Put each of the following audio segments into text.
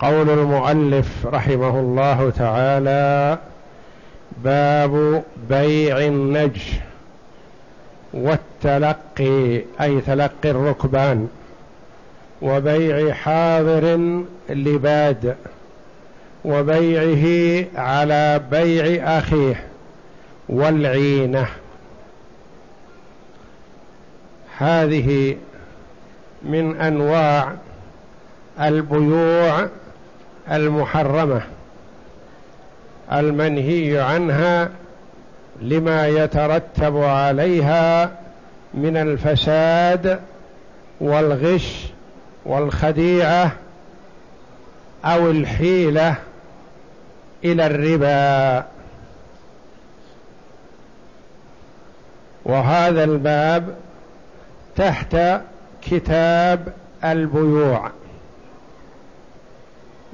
قول المؤلف رحمه الله تعالى باب بيع النجش والتلقي أي تلقي الركبان وبيع حاضر لباد وبيعه على بيع أخيه والعينة. هذه من أنواع البيوع المحرمة المنهي عنها لما يترتب عليها من الفساد والغش والخديعة أو الحيلة إلى الربا. وهذا الباب تحت كتاب البيوع.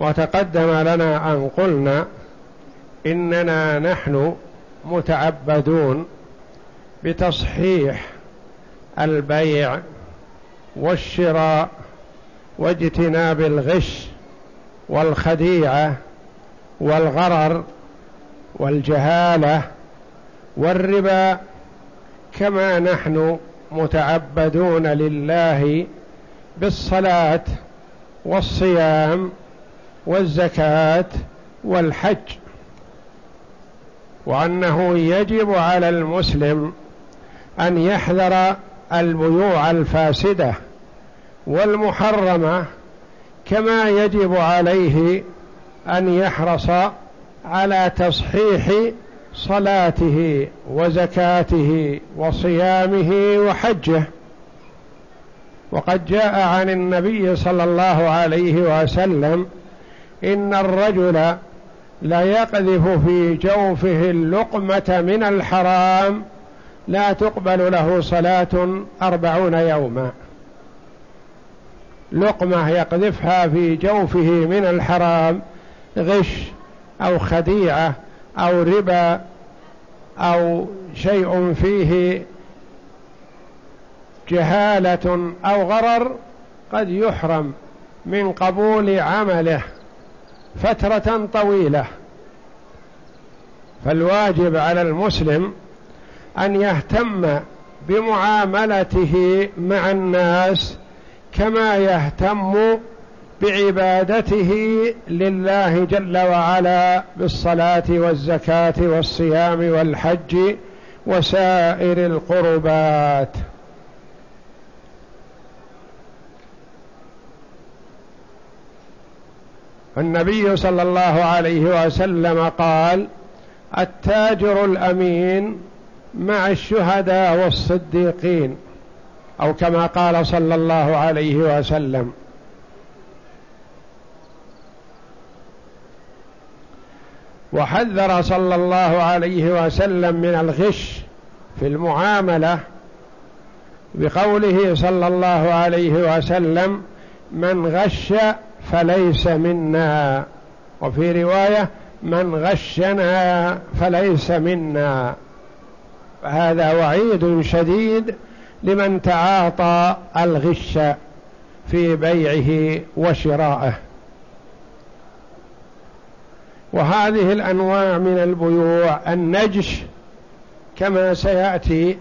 وتقدم لنا أن قلنا إننا نحن متعبدون بتصحيح البيع والشراء واجتناب الغش والخديعة والغرر والجهالة والربا كما نحن متعبدون لله بالصلاة والصيام والزكاة والحج وأنه يجب على المسلم أن يحذر البيوع الفاسدة والمحرمة كما يجب عليه أن يحرص على تصحيح صلاته وزكاته وصيامه وحجه. وقد جاء عن النبي صلى الله عليه وسلم إن الرجل لا يقذف في جوفه اللقمة من الحرام لا تقبل له صلاة أربعون يوما. لقمة يقذفها في جوفه من الحرام غش أو خديعة أو ربا أو شيء فيه جهالة أو غرر قد يحرم من قبول عمله. فترة طويلة. فالواجب على المسلم أن يهتم بمعاملته مع الناس كما يهتم بعبادته لله جل وعلا بالصلاة والزكاة والصيام والحج وسائر القربات. النبي صلى الله عليه وسلم قال التاجر الأمين مع الشهداء والصديقين أو كما قال صلى الله عليه وسلم. وحذر صلى الله عليه وسلم من الغش في المعاملة بقوله صلى الله عليه وسلم من غش فليس منا. وفي رواية من غشنا فليس منا. هذا وعيد شديد لمن تعاطى الغش في بيعه وشرائه وهذه الأنواع من البيوع النجش كما سيأتي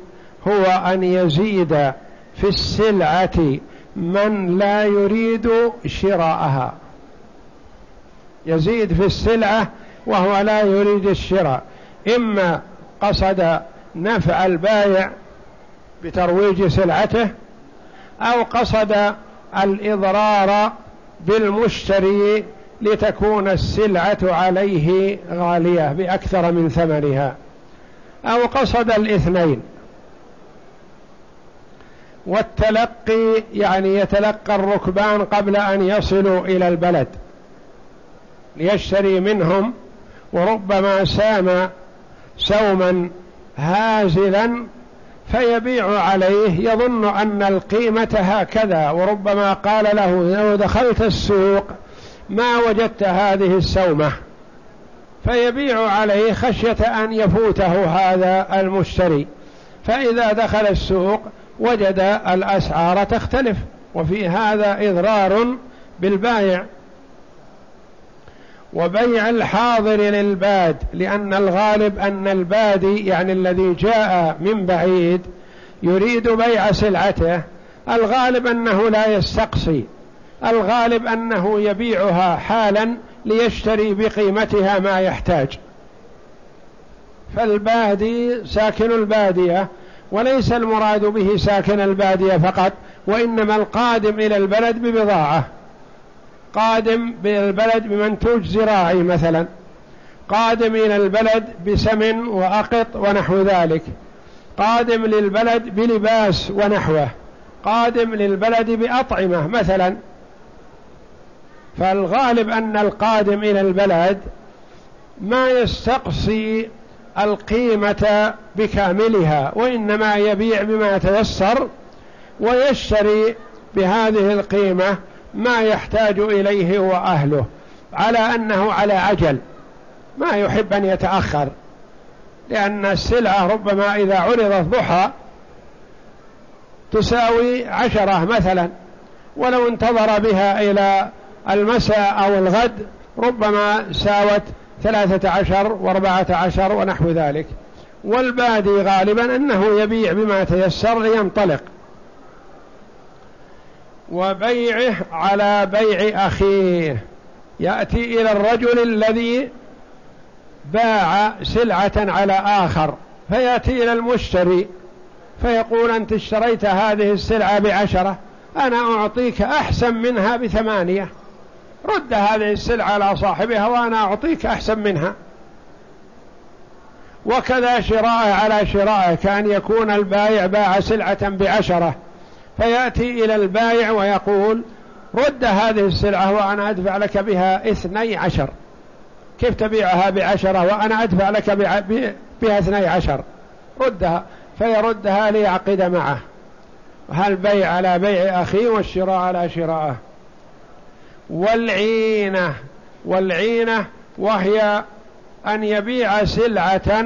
هو أن يزيد في السلعة من لا يريد شراءها. يزيد في السلعة وهو لا يريد الشراء. إما قصد نفع البائع بترويج سلعته أو قصد الإضرار بالمشتري لتكون السلعة عليه غالية بأكثر من ثمنها أو قصد الاثنين. والتلقي يعني يتلقى الركبان قبل أن يصلوا إلى البلد ليشتري منهم وربما سام سوما هازلا فيبيع عليه يظن أن القيمة هكذا وربما قال له لو دخلت السوق ما وجدت هذه السومة. فيبيع عليه خشية أن يفوته هذا المشتري. فإذا دخل السوق وجد الأسعار تختلف وفي هذا إضرار بالبايع. وبيع الحاضر للباد لأن الغالب أن البادي يعني الذي جاء من بعيد يريد بيع سلعته. الغالب أنه لا يستقصي. الغالب أنه يبيعها حالا ليشتري بقيمتها ما يحتاج. فالبادي ساكن البادية. وليس المراد به ساكن البادية فقط وإنما القادم إلى البلد ببضاعة. قادم بالبلد بمنتوج زراعي مثلا. قادم إلى البلد بسمن وأقط ونحو ذلك. قادم للبلد بلباس ونحوه. قادم للبلد بأطعمة مثلا. فالغالب أن القادم إلى البلد ما يستقصي القيمة بكاملها وإنما يبيع بما تيسر ويشتري بهذه القيمة ما يحتاج إليه هو أهله على أنه على عجل ما يحب أن يتأخر لأن السلعة ربما إذا عرضت ضحى تساوي عشرة مثلا ولو انتظر بها إلى المساء أو الغد ربما ساوت ثلاثة عشر وأربعة عشر ونحو ذلك. والبادي غالبا أنه يبيع بما تيسر لينطلق. وبيعه على بيع أخيه. يأتي إلى الرجل الذي باع سلعة على آخر. فيأتي إلى المشتري فيقول أنت اشتريت هذه السلعة بعشرة أنا أعطيك أحسن منها بثمانية. رد هذه السلعة على صاحبها وأنا أعطيك أحسن منها. وكذا شراء على شراء كأن يكون البايع باع سلعة بعشرة. فيأتي إلى البايع ويقول رد هذه السلعة وأنا أدفع لك بها اثني عشر. كيف تبيعها بعشرة وأنا أدفع لك بها اثني عشر؟ ردها. فيردها ليعقد معه. هل بيع على بيع أخيه والشراء على شراءه؟ والعينة والعينة وهي أن يبيع سلعة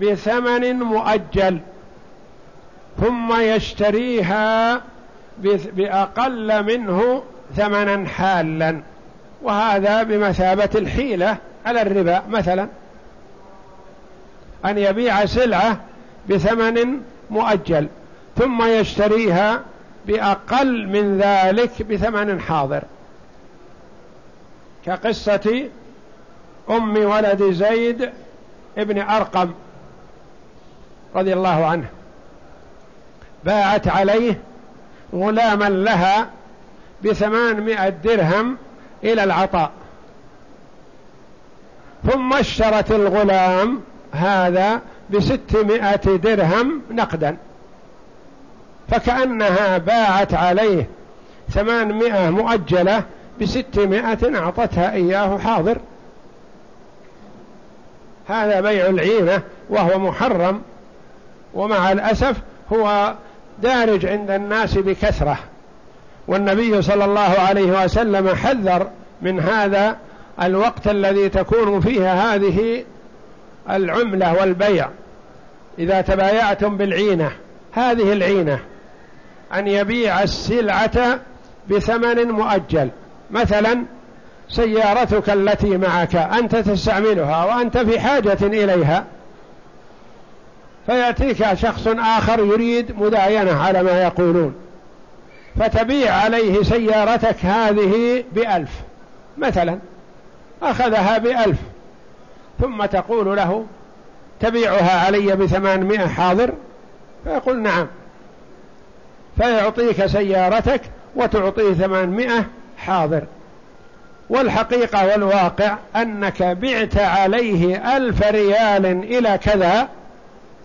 بثمن مؤجل ثم يشتريها بأقل منه ثمنا حالا. وهذا بمثابة الحيلة على الربا مثلا. أن يبيع سلعة بثمن مؤجل ثم يشتريها بأقل من ذلك بثمن حاضر. كقصة أم ولد زيد ابن أرقم رضي الله عنه. باعت عليه غلاما لها بثمانمائة درهم إلى العطاء. ثم اشترت الغلام هذا بستمائة درهم نقدا. فكأنها باعت عليه ثمانمائة مؤجلة بستمائة أعطتها إياه حاضر. هذا بيع العينة وهو محرم ومع الأسف هو دارج عند الناس بكثرة. والنبي صلى الله عليه وسلم حذر من هذا الوقت الذي تكون فيه هذه العملة والبيع. إذا تبايعتم بالعينة هذه العينة أن يبيع السلعة بثمن مؤجل. مثلا سيارتك التي معك أنت تستعملها وأنت في حاجة إليها. فيأتيك شخص آخر يريد مداينة على ما يقولون. فتبيع عليه سيارتك هذه بألف. مثلا أخذها بألف. ثم تقول له تبيعها علي بثمانمائة حاضر؟ فيقول نعم. فيعطيك سيارتك وتعطيه ثمانمائة حاضر. والحقيقة والواقع أنك بعت عليه ألف ريال إلى كذا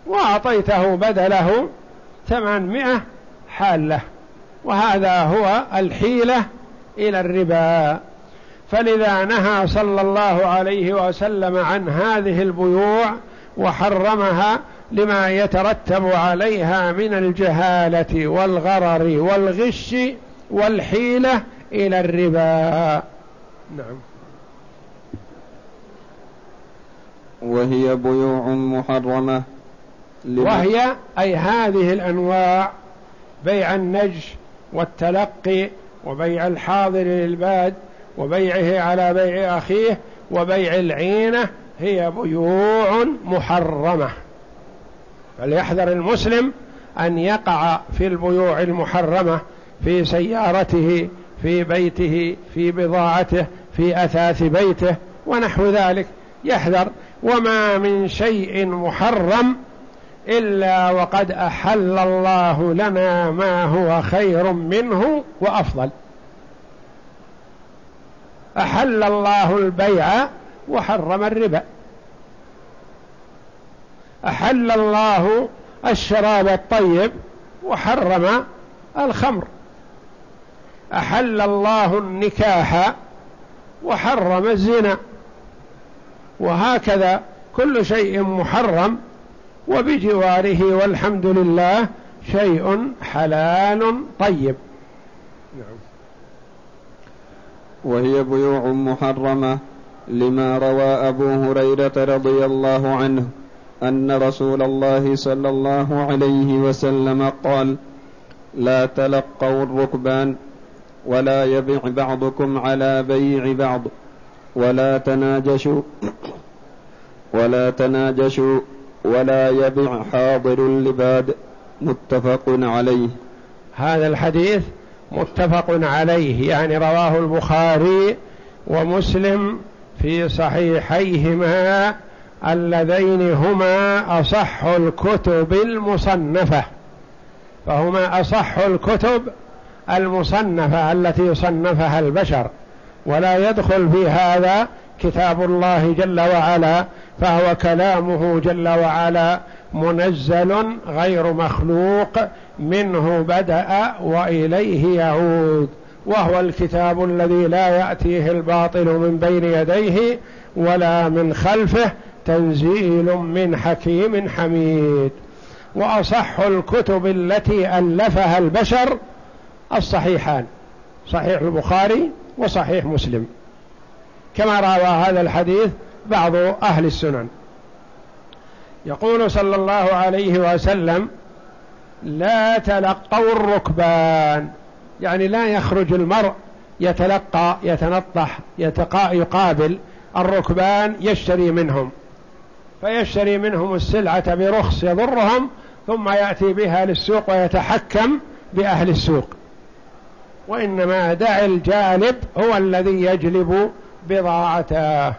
وأعطيته بدله ثمانمائة حالة. وهذا هو الحيلة إلى الربا. فلذا نهى صلى الله عليه وسلم عن هذه البيوع وحرمها لما يترتب عليها من الجهالة والغرر والغش والحيلة إلى الربا. نعم. وهي بيوع محرمة وهي أي هذه الأنواع بيع النجش والتلقي وبيع الحاضر للباد وبيعه على بيع أخيه وبيع العينة هي بيوع محرمة. فليحذر المسلم أن يقع في البيوع المحرمة في سيارته في بيته في بضاعته في أثاث بيته ونحو ذلك. يحذر وما من شيء محرم إلا وقد أحل الله لنا ما هو خير منه وأفضل. أحل الله البيع وحرم الربا. أحل الله الشراب الطيب وحرم الخمر. أحل الله النكاح وحرم الزنا. وهكذا كل شيء محرم وبجواره والحمد لله شيء حلال طيب. نعم. وهي بيوع محرمة لما روى أبو هريرة رضي الله عنه أن رسول الله صلى الله عليه وسلم قال لا تلقوا الركبان ولا يبع بعضكم على بيع بعض. ولا تناجشوا. ولا تناجشوا. ولا يبع حاضر لباد. متفق عليه. هذا الحديث متفق عليه. يعني رواه البخاري ومسلم في صحيحيهما اللذين هما أصح الكتب المصنفة. فهما أصح الكتب المصنفة التي صنفها البشر ولا يدخل في هذا كتاب الله جل وعلا فهو كلامه جل وعلا منزل غير مخلوق منه بدأ وإليه يعود وهو الكتاب الذي لا يأتيه الباطل من بين يديه ولا من خلفه تنزيل من حكيم حميد. وأصح الكتب التي ألفها البشر الصحيحان صحيح البخاري وصحيح مسلم. كما روى هذا الحديث بعض أهل السنن. يقول صلى الله عليه وسلم لا تلقوا الركبان. يعني لا يخرج المرء يتلقى يتنطح يتقا يقابل. الركبان يشتري منهم. فيشتري منهم السلعة برخص يضرهم ثم يأتي بها للسوق ويتحكم بأهل السوق. وإنما دع الجالب هو الذي يجلب بضاعته.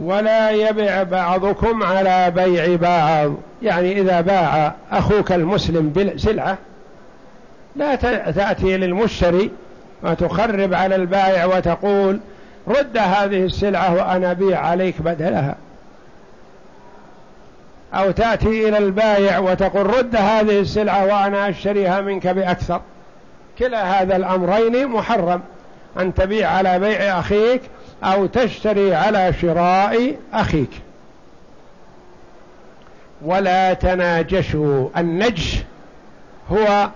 ولا يبع بعضكم على بيع بعض. يعني إذا باع أخوك المسلم بسلعة لا تأتي للمشتري وتخرب على البائع وتقول رد هذه السلعة وأنا بيع عليك بدلها. أو تأتي إلى البائع وتقول رد هذه السلعة وأنا أشتريها منك بأكثر. كلا هذا الأمرين محرم. أن تبيع على بيع أخيك أو تشتري على شراء أخيك. ولا تناجشوا. النجش هو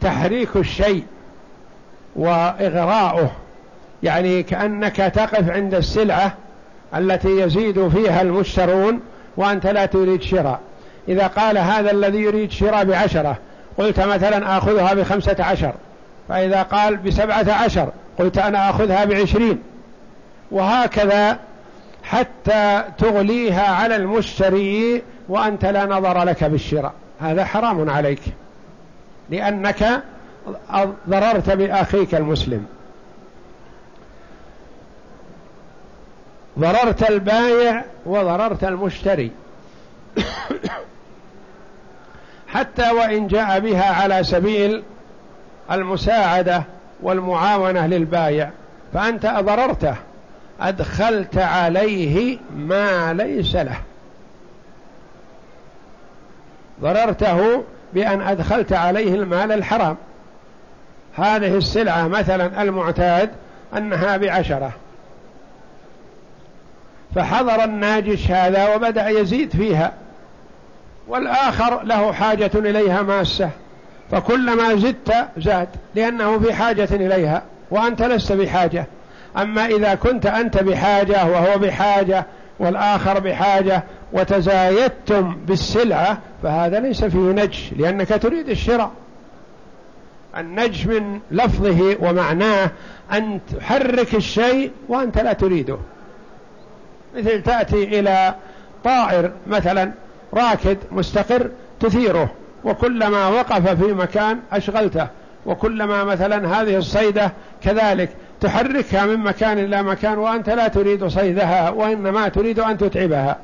تحريك الشيء وإغراؤه. يعني كأنك تقف عند السلعة التي يزيد فيها المشترون وأنت لا تريد شراء. إذا قال هذا الذي يريد شراء بعشرة قلت مثلا آخذها بخمسة عشر. فإذا قال بسبعة عشر قلت أنا أخذها بعشرين. وهكذا حتى تغليها على المشتري وأنت لا نظر لك بالشراء. هذا حرام عليك لأنك ضررت بأخيك المسلم. ضررت البايع وضررت المشتري. حتى وإن جاء بها على سبيل المساعدة والمعاونة للبايع فأنت أضررته. أدخلت عليه ما ليس له. ضررته بأن أدخلت عليه المال الحرام. هذه السلعة مثلا المعتاد أنها بعشرة. فحضر الناجش هذا وبدأ يزيد فيها. والآخر له حاجة إليها ماسة. فكلما زدت زاد لأنه في حاجة إليها وأنت لست بحاجة. أما إذا كنت أنت بحاجة وهو بحاجة والآخر بحاجة وتزايدتم بالسلعة فهذا ليس فيه نجش لأنك تريد الشراء. النجش من لفظه ومعناه أن تحرك الشيء وأنت لا تريده. مثل تأتي إلى طائر مثلا راكد مستقر تثيره. وكلما وقف في مكان أشغلته وكلما مثلا هذه الصيدة كذلك تحركها من مكان إلى مكان وأنت لا تريد صيدها وإنما تريد أن تتعبها.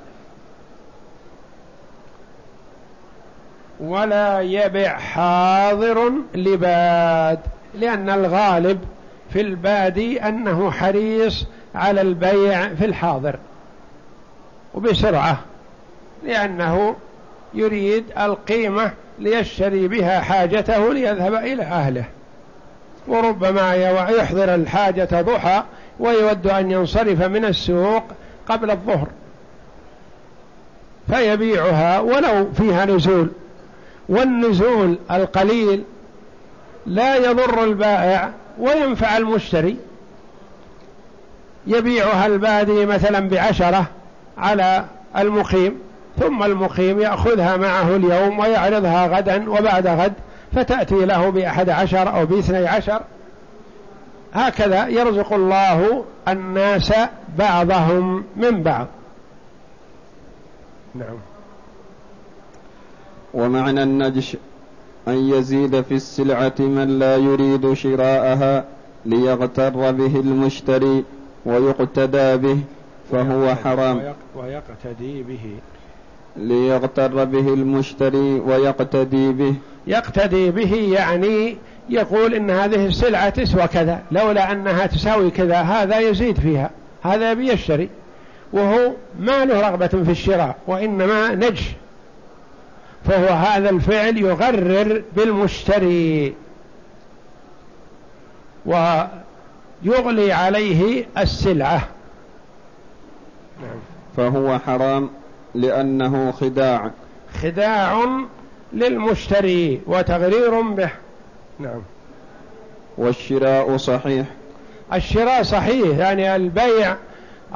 ولا يبع حاضر لباد لأن الغالب في البادي أنه حريص على البيع في الحاضر وبسرعة لأنه يريد القيمة ليشتري بها حاجته ليذهب إلى أهله. وربما يحضر الحاجة ضحى ويود أن ينصرف من السوق قبل الظهر. فيبيعها ولو فيها نزول. والنزول القليل لا يضر البائع وينفع المشتري. يبيعها البادي مثلا بعشرة على المقيم. ثم المقيم يأخذها معه اليوم ويعرضها غدا وبعد غد فتأتي له بأحد عشر أو باثني عشر. هكذا يرزق الله الناس بعضهم من بعض. نعم. ومعنى النجش أن يزيد في السلعة من لا يريد شراءها ليغتر به المشتري ويقتدى به فهو حرام. ويقتدي به. ليغتر به المشتري ويقتدي به. يقتدي به يعني يقول إن هذه السلعة تسوى كذا لولا أنها تساوي كذا هذا يزيد فيها هذا يبي يشتري وهو ما له رغبة في الشراء وإنما نجش. فهو هذا الفعل يغرر بالمشتري. ويغلي عليه السلعة. نعم. فهو حرام. لأنه خداع. خداع للمشتري وتغرير به. نعم. والشراء صحيح. الشراء صحيح يعني البيع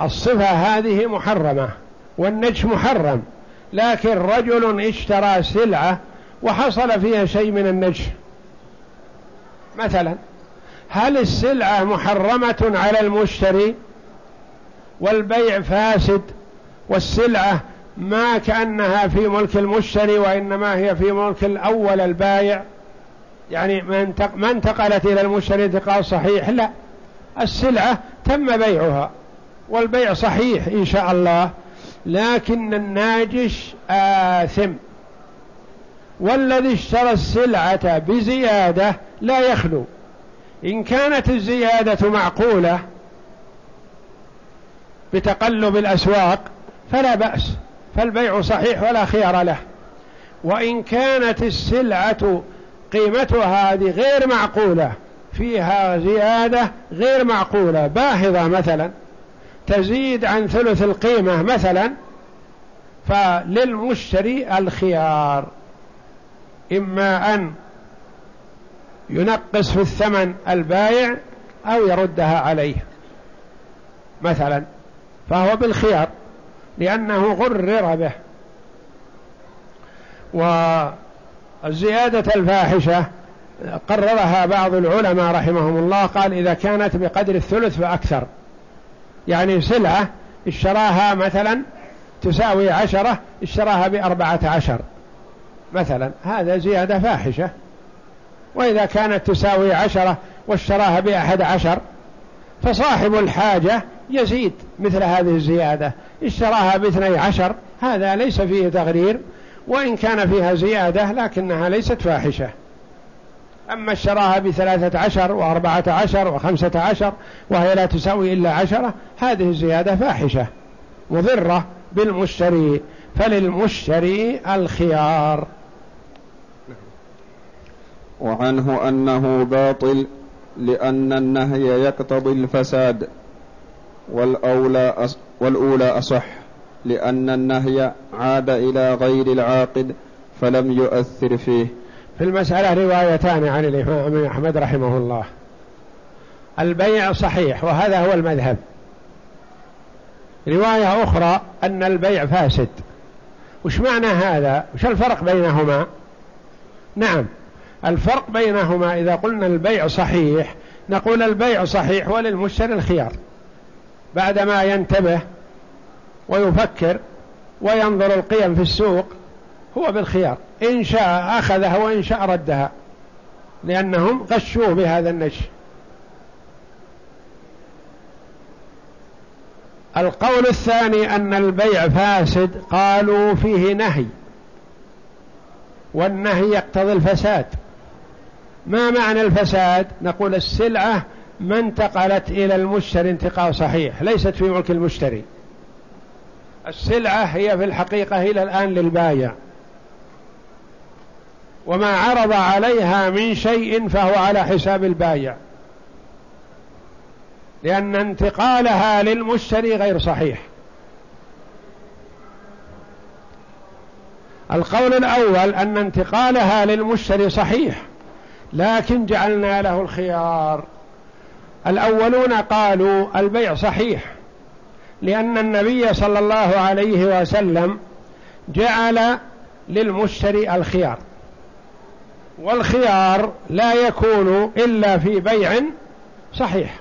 الصفة هذه محرمة والنجش محرم لكن رجل اشترى سلعة وحصل فيها شيء من النجش. مثلا هل السلعة محرمة على المشتري والبيع فاسد والسلعة ما كأنها في ملك المشتري وإنما هي في ملك الأول البايع. يعني ما انتقلت إلى المشتري انتقال صحيح. لا السلعة تم بيعها والبيع صحيح إن شاء الله لكن الناجش آثم. والذي اشترى السلعة بزيادة لا يخلو. إن كانت الزيادة معقولة بتقلب الأسواق فلا بأس. فالبيع صحيح ولا خيار له. وإن كانت السلعة قيمتها هذه غير معقولة فيها زيادة غير معقولة باهظة مثلا تزيد عن ثلث القيمة مثلا فللمشتري الخيار. إما أن ينقص في الثمن البايع أو يردها عليه مثلا فهو بالخيار. لأنه غرر به. والزيادة الفاحشة قررها بعض العلماء رحمهم الله قال إذا كانت بقدر الثلث فأكثر. يعني سلعة اشتراها مثلا تساوي عشرة اشتراها بأربعة عشر. مثلا هذا زيادة فاحشة. وإذا كانت تساوي عشرة واشتراها بأحد عشر فصاحب الحاجة يزيد مثل هذه الزيادة. اشتراها باثني عشر هذا ليس فيه تغرير وإن كان فيها زيادة لكنها ليست فاحشة. أما اشتراها بثلاثة عشر وأربعة عشر وخمسة عشر وهي لا تساوي إلا عشرة هذه الزيادة فاحشة. مضرة بالمشتري. فللمشتري الخيار. وعنه أنه باطل لأن النهي يقتضي الفساد. والأولى والأولى أصح لأن النهي عاد إلى غير العاقد فلم يؤثر فيه. في المسألة روايتان عن الإمام أحمد رحمه الله. البيع صحيح وهذا هو المذهب. رواية أخرى أن البيع فاسد. وش معنى هذا؟ وش الفرق بينهما؟ نعم الفرق بينهما إذا قلنا البيع صحيح نقول البيع صحيح وللمشتري الخيار. بعدما ينتبه ويفكر وينظر القيم في السوق هو بالخيار. إن شاء أخذها وإن شاء ردها لأنهم غشوه بهذا النجم القول الثاني أن البيع فاسد قالوا فيه نهي والنهي يقتضي الفساد. ما معنى الفساد؟ نقول السلعة ما انتقلت إلى المشتري انتقال صحيح ليست في ملك المشتري. السلعة هي في الحقيقة إلى الآن للبايع. وما عرض عليها من شيء فهو على حساب البايع. لأن انتقالها للمشتري غير صحيح. القول الأول أن انتقالها للمشتري صحيح لكن جعلنا له الخيار. الأولون قالوا البيع صحيح لأن النبي صلى الله عليه وسلم جعل للمشتري الخيار والخيار لا يكون إلا في بيع صحيح.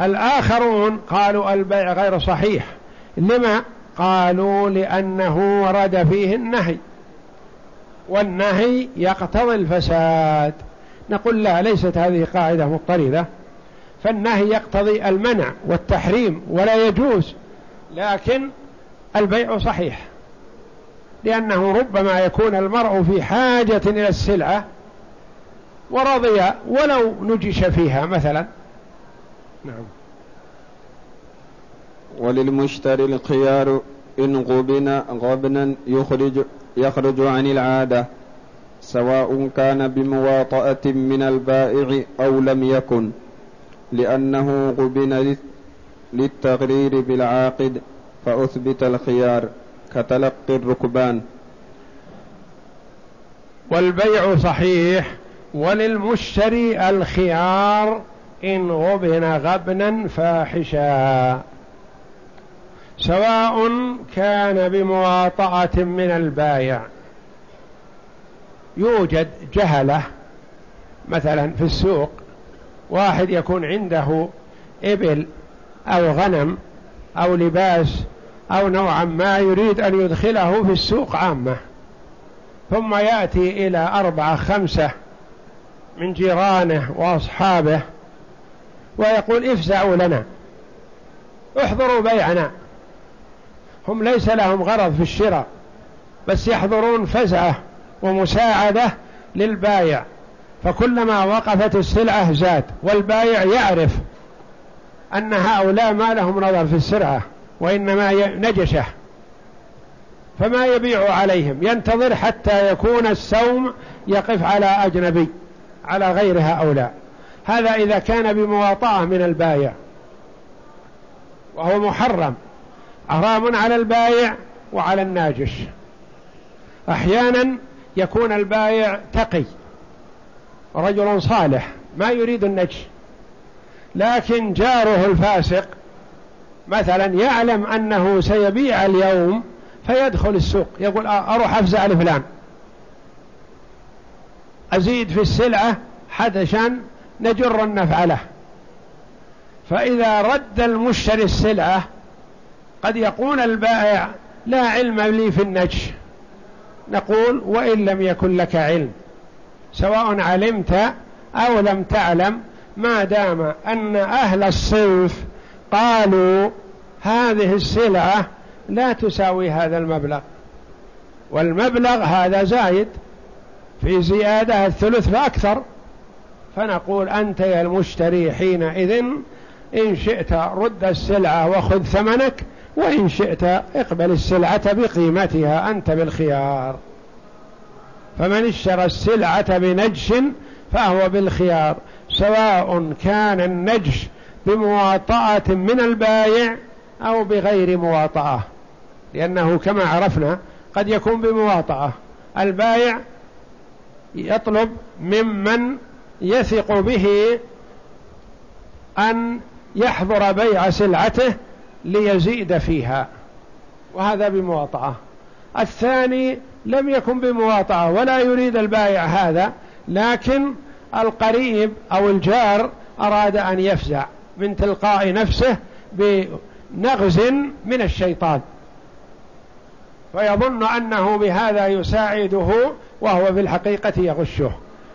الآخرون قالوا البيع غير صحيح لما؟ قالوا لأنه ورد فيه النهي والنهي يقتضي الفساد. نقول لا ليست هذه قاعدة مضطردة. فالنهي يقتضي المنع والتحريم ولا يجوز لكن البيع صحيح. لأنه ربما يكون المرء في حاجة إلى السلعة ورضي ولو نجش فيها مثلا. نعم. وللمشتري الخيار إن غبن غبنا يخرج يخرج عن العادة. سواء كان بمواطأة من البائع أو لم يكن لأنه غبن للتغرير بالعاقد فأثبت الخيار كتلقي الركبان. والبيع صحيح وللمشتري الخيار إن غبن غبنا فاحشا. سواء كان بمواطأة من البايع يوجد جهلة مثلا في السوق واحد يكون عنده إبل أو غنم أو لباس أو نوعا ما يريد أن يدخله في السوق عامة ثم يأتي إلى أربعة خمسة من جيرانه وأصحابه ويقول افزعوا لنا احضروا بيعنا. هم ليس لهم غرض في الشراء بس يحضرون فزعة. ومساعدة للبايع. فكلما وقفت السلعة زاد والبايع يعرف أن هؤلاء ما لهم نظر في السرعة وإنما نجشة. فما يبيع عليهم؟ ينتظر حتى يكون السوم يقف على أجنبي على غير هؤلاء. هذا إذا كان بمواطأة من البايع وهو محرم. حرام على البايع وعلى الناجش. أحيانا يكون البايع تقي رجل صالح ما يريد النجش. لكن جاره الفاسق مثلا يعلم أنه سيبيع اليوم فيدخل السوق يقول أروح أفزع لفلان. أزيد في السلعة حدشا نجر النفع له. فإذا رد المشتري السلعة قد يقول البائع لا علم لي في النجش. نقول وإن لم يكن لك علم سواء علمت أو لم تعلم ما دام أن أهل الصنف قالوا هذه السلعة لا تساوي هذا المبلغ والمبلغ هذا زايد في زيادة الثلث فأكثر فنقول أنت يا المشتري حينئذ إن شئت رد السلعة وخذ ثمنك وإن شئت اقبل السلعة بقيمتها أنت بالخيار. فمن اشترى السلعة بنجش فهو بالخيار سواء كان النجش بمواطأة من البايع أو بغير مواطأة لأنه كما عرفنا قد يكون بمواطأة. البايع يطلب ممن يثق به أن يحضر بيع سلعته ليزيد فيها وهذا بمواطأة. الثاني لم يكن بمواطعة ولا يريد البائع هذا لكن القريب أو الجار أراد أن يفزع من تلقاء نفسه بنغز من الشيطان. فيظن أنه بهذا يساعده وهو في الحقيقة يغشه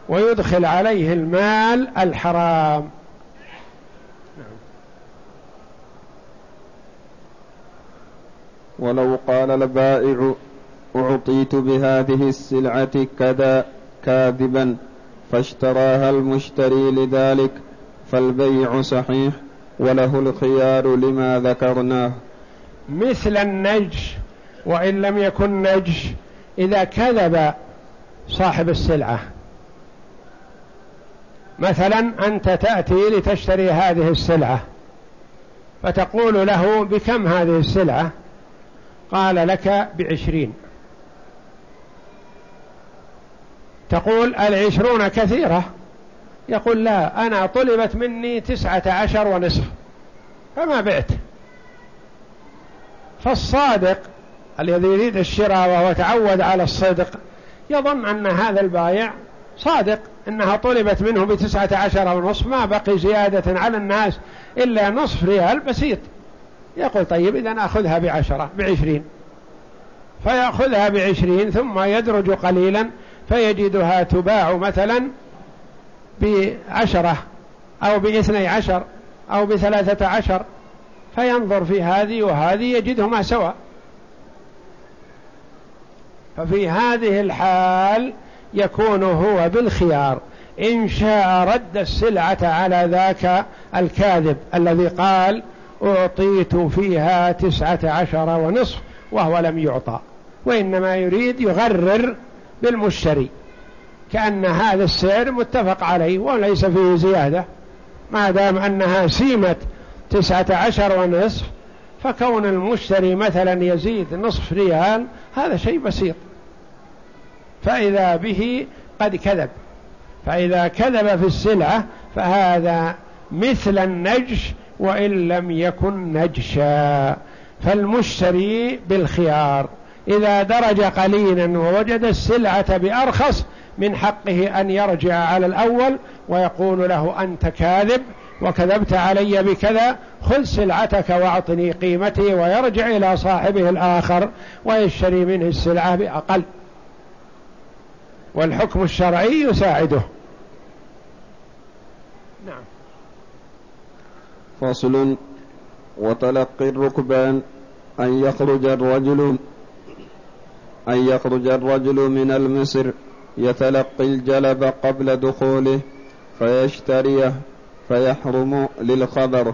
ويدخل عليه المال الحرام. ولو قال البائع أعطيت بهذه السلعة كذا كاذبا فاشتراها المشتري لذلك فالبيع صحيح وله الخيار لما ذكرناه. مثل النجش وإن لم يكن نجش إذا كذب صاحب السلعة. مثلا أنت تأتي لتشتري هذه السلعة فتقول له بكم هذه السلعة؟ قال لك بعشرين. تقول العشرون كثيرة؟ يقول لا أنا طلبت مني تسعة عشر ونصف فما بعت. فالصادق الذي يريد الشراء وهو تعود على الصدق يظن أن هذا البايع صادق إنها طلبت منه بتسعة عشر ونصف ما بقي زيادة على الناس إلا نصف ريال بسيط. يقول طيب إذا أخذها بعشرة بعشرين. فيأخذها بعشرين ثم يدرج قليلا فيجدها تباع مثلا بعشرة أو باثني عشر أو بثلاثة عشر. فينظر في هذه وهذه يجدهما سواء. ففي هذه الحال يكون هو بالخيار. إن شاء رد السلعة على ذاك الكاذب الذي قال أعطيت فيها تسعة عشر ونصف وهو لم يعطى وإنما يريد يغرر بالمشتري كأن هذا السعر متفق عليه وليس فيه زيادة ما دام أنها سيمة تسعة عشر ونصف فكون المشتري مثلا يزيد نصف ريال هذا شيء بسيط. فإذا به قد كذب فإذا كذب في السلعة فهذا مثل النجش وإن لم يكن نجشا. فالمشتري بالخيار. إذا درج قليلا ووجد السلعة بأرخص من حقه أن يرجع على الأول ويقول له أنت كاذب وكذبت علي بكذا خذ سلعتك وأعطني قيمتي ويرجع إلى صاحبه الآخر ويشتري منه السلعة بأقل. والحكم الشرعي يساعده. فصل وتلقي الركبان أن يخرج الرجل أن يخرج الرجل من المصر يتلقي الجلب قبل دخوله فيشتريه فيحرم للخبر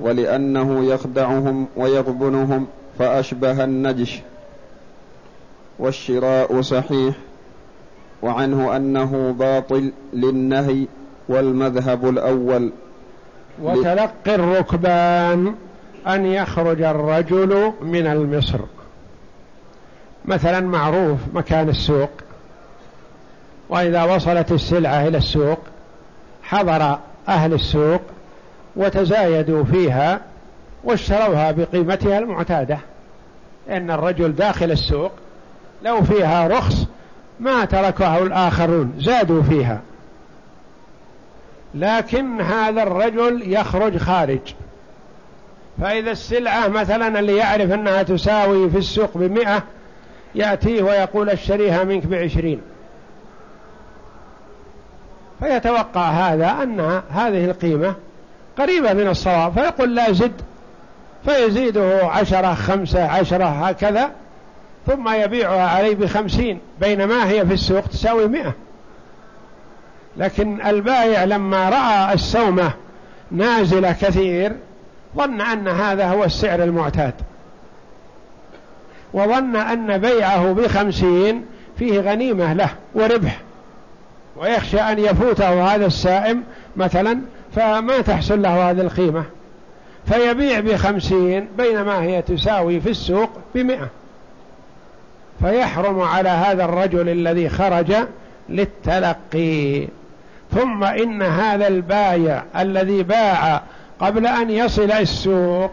ولأنه يخدعهم ويغبنهم فأشبه النجش والشراء صحيح وعنه أنه باطل للنهي والمذهب الأول وتلقي الركبان أن يخرج الرجل من المصر. مثلا معروف مكان السوق. وإذا وصلت السلعة إلى السوق حضر أهل السوق وتزايدوا فيها واشتروها بقيمتها المعتادة. إن الرجل داخل السوق لو فيها رخص ما تركه الآخرون زادوا فيها. لكن هذا الرجل يخرج خارج. فإذا السلعة مثلا اللي يعرف أنها تساوي في السوق بمئة يأتيه ويقول اشتريها منك بعشرين. فيتوقع هذا أن هذه القيمة قريبة من الصواب فيقول لا زد. فيزيده عشرة خمسة عشرة هكذا ثم يبيعها عليه بخمسين بينما هي في السوق تساوي مئة. لكن البائع لما رأى السومة نازلة كثير ظن أن هذا هو السعر المعتاد. وظن أن بيعه بخمسين فيه غنيمة له وربح. ويخشى أن يفوته هذا السائم مثلا فما تحصل له هذه القيمة. فيبيع بخمسين بينما هي تساوي في السوق بمئة. فيحرم على هذا الرجل الذي خرج للتلقي. ثم إن هذا البايع الذي باع قبل أن يصل السوق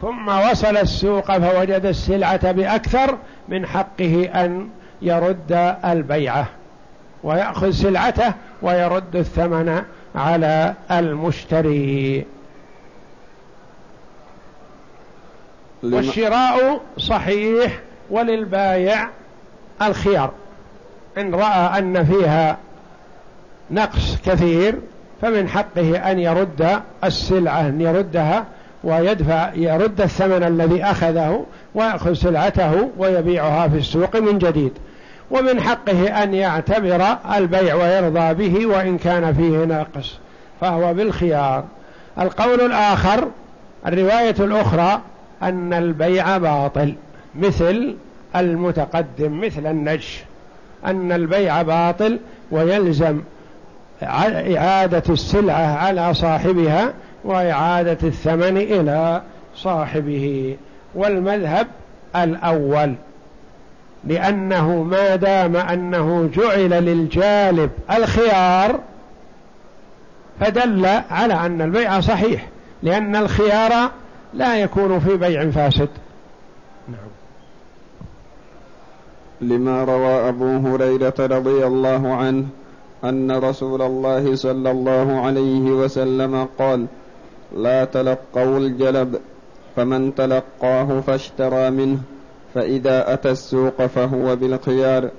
ثم وصل السوق فوجد السلعة بأكثر من حقه أن يرد البيعة ويأخذ سلعته ويرد الثمن على المشتري. والشراء صحيح وللبايع الخيار إن رأى أن فيها نقص كثير فمن حقه أن يرد السلعة أن يردها ويدفع يرد الثمن الذي أخذه ويأخذ سلعته ويبيعها في السوق من جديد. ومن حقه أن يعتبر البيع ويرضى به وإن كان فيه ناقص فهو بالخيار. القول الآخر الرواية الأخرى أن البيع باطل مثل المتقدم مثل النجش. أن البيع باطل ويلزم إعادة السلعة على صاحبها وإعادة الثمن إلى صاحبه والمذهب الأول. لأنه ما دام أنه جعل للجالب الخيار فدل على أن البيع صحيح لأن الخيار لا يكون في بيع فاسد. نعم. لما روى أبو هريرة رضي الله عنه أن رسول الله صلى الله عليه وسلم قال لا تلقوا الجلب فمن تلقاه فاشترى منه فإذا أتى السوق فهو بالخيار.